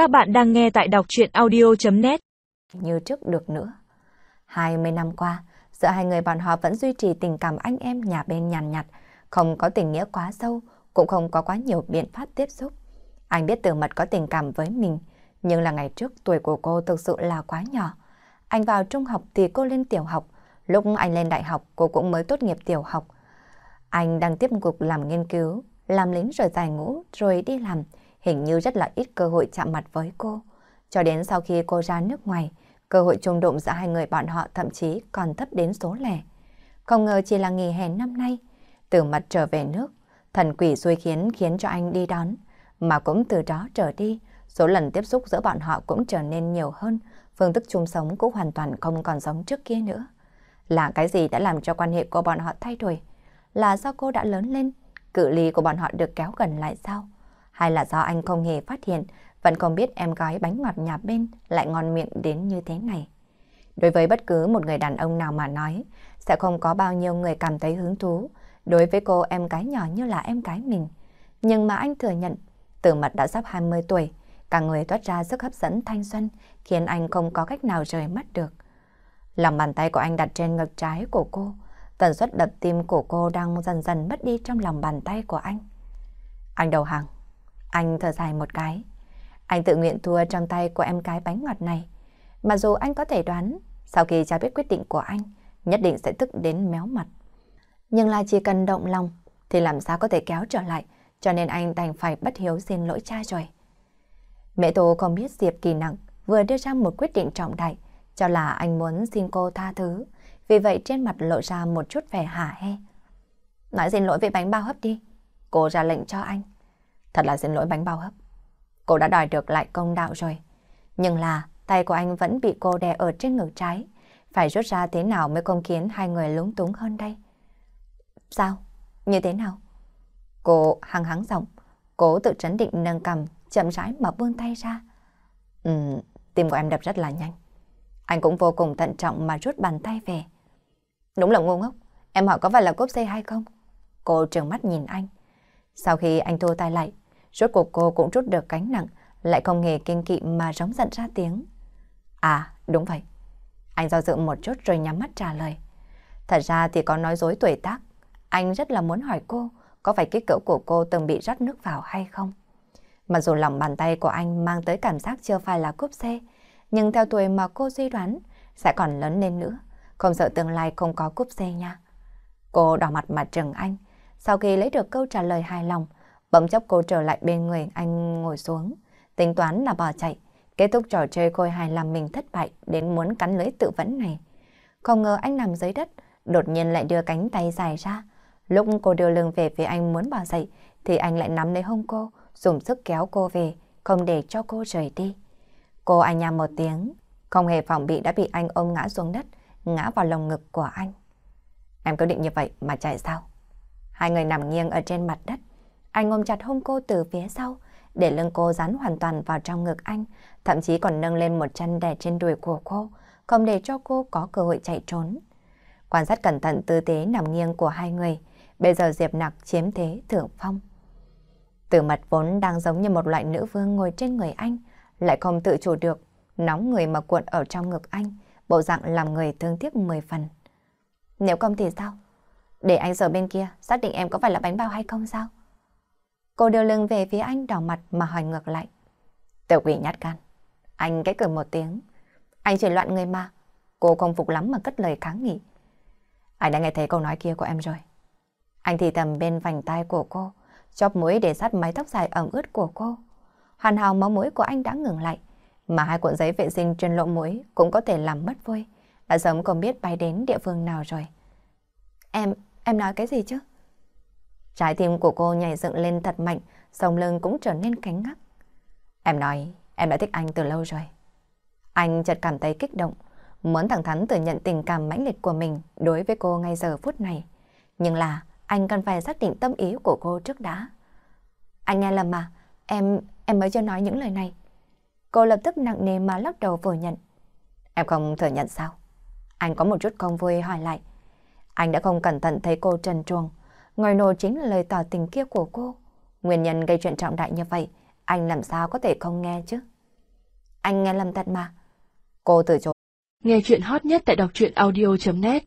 Các bạn đang nghe tại đọc chuyện audio.net Như trước được nữa. 20 năm qua, giữa hai người bọn họ vẫn duy trì tình cảm anh em nhà bên nhàn nhạt, không có tình nghĩa quá sâu, cũng không có quá nhiều biện pháp tiếp xúc. Anh biết từ mật có tình cảm với mình, nhưng là ngày trước tuổi của cô thực sự là quá nhỏ. Anh vào trung học thì cô lên tiểu học, lúc anh lên đại học cô cũng mới tốt nghiệp tiểu học. Anh đang tiếp tục làm nghiên cứu, làm lính rồi giải ngũ, rồi đi làm, hình như rất là ít cơ hội chạm mặt với cô. Cho đến sau khi cô ra nước ngoài, cơ hội chung đụng giữa hai người bọn họ thậm chí còn thấp đến số lẻ. Không ngờ chỉ là nghỉ hè năm nay, từ mặt trở về nước, thần quỷ xui khiến khiến cho anh đi đón, mà cũng từ đó trở đi, số lần tiếp xúc giữa bọn họ cũng trở nên nhiều hơn, phương thức chung sống cũng hoàn toàn không còn giống trước kia nữa. Là cái gì đã làm cho quan hệ của bọn họ thay đổi? Là do cô đã lớn lên, cự ly của bọn họ được kéo gần lại sao? Hay là do anh không hề phát hiện, vẫn không biết em gái bánh ngọt nhà bên lại ngon miệng đến như thế này? Đối với bất cứ một người đàn ông nào mà nói, sẽ không có bao nhiêu người cảm thấy hứng thú đối với cô em gái nhỏ như là em gái mình. Nhưng mà anh thừa nhận, từ mặt đã sắp 20 tuổi, cả người toát ra sức hấp dẫn thanh xuân, khiến anh không có cách nào rời mắt được. Lòng bàn tay của anh đặt trên ngực trái của cô, tần suất đập tim của cô đang dần dần mất đi trong lòng bàn tay của anh. Anh đầu hàng, anh thở dài một cái. Anh tự nguyện thua trong tay của em cái bánh ngọt này. Mà dù anh có thể đoán, sau khi cha biết quyết định của anh, nhất định sẽ tức đến méo mặt. Nhưng là chỉ cần động lòng, thì làm sao có thể kéo trở lại, cho nên anh đành phải bất hiếu xin lỗi cha rồi. Mẹ Tô không biết Diệp Kỳ Nặng vừa đưa ra một quyết định trọng đại, cho là anh muốn xin cô tha thứ, vì vậy trên mặt lộ ra một chút vẻ hả he. Nói xin lỗi về bánh bao hấp đi, cô ra lệnh cho anh. Thật là xin lỗi bánh bao hấp. Cô đã đòi được lại công đạo rồi. Nhưng là tay của anh vẫn bị cô đè ở trên ngực trái. Phải rút ra thế nào mới không khiến hai người lúng túng hơn đây? Sao? Như thế nào? Cô hăng hắng giọng, cố tự trấn định nâng cầm, chậm rãi mà buông tay ra. Ừ, tim của em đập rất là nhanh. Anh cũng vô cùng thận trọng mà rút bàn tay về. Đúng là ngu ngốc, em hỏi có phải là cốp xe hay không? Cô trừng mắt nhìn anh. Sau khi anh thua tay lại, rốt cuộc cô cũng rút được cánh nặng, lại không hề kinh kỵ mà giống giận ra tiếng. À, đúng vậy. Anh do dự một chút rồi nhắm mắt trả lời. Thật ra thì có nói dối tuổi tác. Anh rất là muốn hỏi cô, có phải kích cỡ của cô từng bị rót nước vào hay không? Mặc dù lòng bàn tay của anh mang tới cảm giác chưa phải là cúp xe, nhưng theo tuổi mà cô suy đoán, sẽ còn lớn lên nữa. Không sợ tương lai không có cúp xe nha. Cô đỏ mặt mà trừng anh. Sau khi lấy được câu trả lời hài lòng, bỗng chốc cô trở lại bên người anh ngồi xuống. Tính toán là bỏ chạy. Kết thúc trò chơi khôi hài làm mình thất bại đến muốn cắn lưỡi tự vẫn này. Không ngờ anh nằm dưới đất, đột nhiên lại đưa cánh tay dài ra. Lúc cô đưa lưng về phía anh muốn bỏ dậy, thì anh lại nắm lấy hông cô, dùng sức kéo cô về, không để cho cô rời đi. Cô à anh nha một tiếng, không hề phòng bị đã bị anh ôm ngã xuống đất, ngã vào lồng ngực của anh. Em cứ định như vậy mà chạy sao? Hai người nằm nghiêng ở trên mặt đất. Anh ôm chặt hông cô từ phía sau, để lưng cô dán hoàn toàn vào trong ngực anh, thậm chí còn nâng lên một chân đè trên đùi của cô, không để cho cô có cơ hội chạy trốn. Quan sát cẩn thận tư thế nằm nghiêng của hai người, bây giờ Diệp Nặc chiếm thế thượng phong. Từ mật vốn đang giống như một loại nữ vương ngồi trên người anh, lại không tự chủ được, nóng người mà cuộn ở trong ngực anh, bộ dạng làm người thương tiếc mười phần. Nếu không thì sao? Để anh giờ bên kia, xác định em có phải là bánh bao hay không sao? Cô đưa lưng về phía anh đỏ mặt mà hỏi ngược lại. Tiểu quỷ nhát gan. Anh cái cười một tiếng. Anh chỉ loạn người mà. Cô không phục lắm mà cất lời kháng nghị. Anh đã nghe thấy câu nói kia của em rồi. Anh thì thầm bên vành tay của cô, chóp mũi để sát mái tóc dài ẩm ướt của cô. Hoàn hào máu mũi của anh đã ngừng lại, mà hai cuộn giấy vệ sinh trên lỗ mũi cũng có thể làm mất vui. Đã sớm không biết bay đến địa phương nào rồi. Em, em nói cái gì chứ? Trái tim của cô nhảy dựng lên thật mạnh, sống lưng cũng trở nên cánh ngắc. Em nói, em đã thích anh từ lâu rồi. Anh chợt cảm thấy kích động, muốn thẳng thắn thừa nhận tình cảm mãnh liệt của mình đối với cô ngay giờ phút này. Nhưng là anh cần phải xác định tâm ý của cô trước đã. Anh nghe lầm mà, em, em mới chưa nói những lời này. Cô lập tức nặng nề mà lắc đầu phủ nhận. Em không thừa nhận sao? Anh có một chút không vui hỏi lại. Anh đã không cẩn thận thấy cô trần truồng ngồi nổ chính là lời tỏ tình kia của cô. Nguyên nhân gây chuyện trọng đại như vậy, anh làm sao có thể không nghe chứ? Anh nghe lầm thật mà. Cô từ chối. Nghe chuyện hot nhất tại đọc truyện audio.net